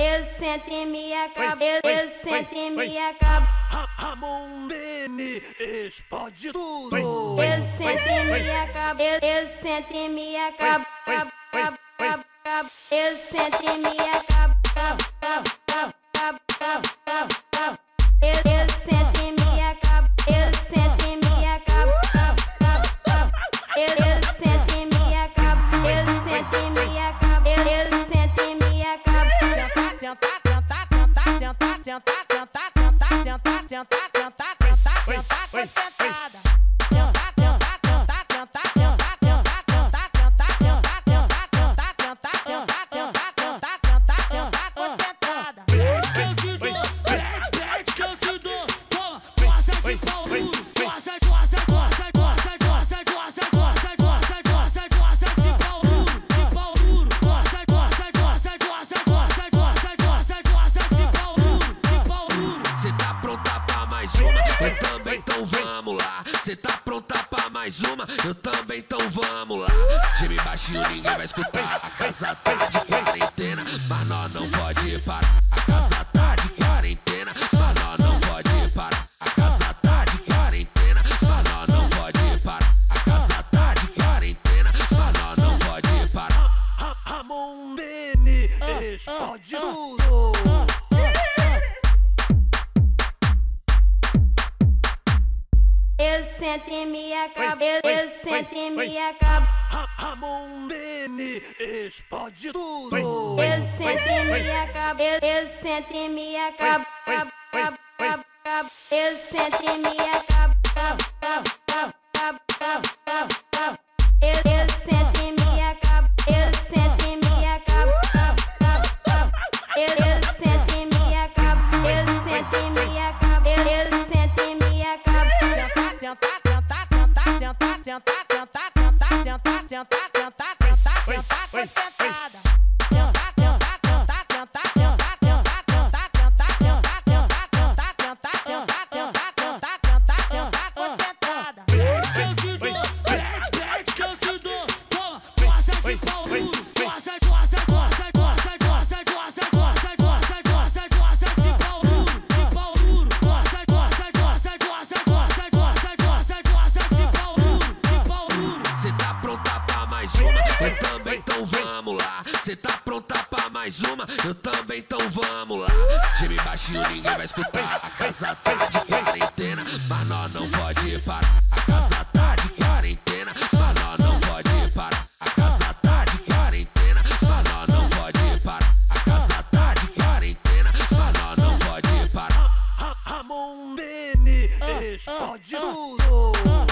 Eu sento em minha cabeça, eu sento em minha cabeça. Ramon Dene explode tudo. Eu sento em minha cabeça, eu sento em minha cabeça. Eu sento em minha cabeça. Eu sento em minha cabeça, eu sento em minha cabeça. Eu sento tenta, tenta, tenta, tenta, tenta, tenta, tenta, tenta, tenta, tenta, concentrada. Tenta, tenta, tenta, tenta, tenta, tenta, tenta, tenta, tenta, tenta, tenta, tenta, tenta, tenta, tenta, tenta, concentrada. Pede que eu te dou, pede, pede que eu te dou. Toma, gosta de pau Eu também, então vamos lá. Cê tá pronta pra mais uma? Eu também, então vamos lá. Time baixinho, ninguém vai escutar. A casa tá de quarentena, mas nós não pode parar. A casa tá de quarentena, mas nós não pode parar. A casa tá de quarentena, mas nós não pode parar. A casa tá de quarentena, mas nós não pode parar. Ramon Dene explode tudo. senta em minha cabeça, senta em minha cabeça. Ramon Dene explode tudo. Eu senti em minha cabeça, eu senti em minha cabeça. Eu senti em minha tenta, tenta, tenta, tenta, concentrada. Tenta, tenta, tenta, tenta, tenta, tenta, tenta, tenta, tenta, tenta, tenta, tenta, tenta, tenta, tenta, tenta, concentrada. Pede que eu te uma? Eu também, então vamos lá. Cê tá pronta pra mais uma? Eu também, então vamos lá. Time baixinho, ninguém vai escutar. A casa tá de quarentena, mas nós não pode parar. A casa tá de quarentena, mas nós não pode parar. A casa tá de quarentena, mas nós não pode parar. A casa tá de quarentena, mas nós não pode parar. Ramon Dene explode tudo.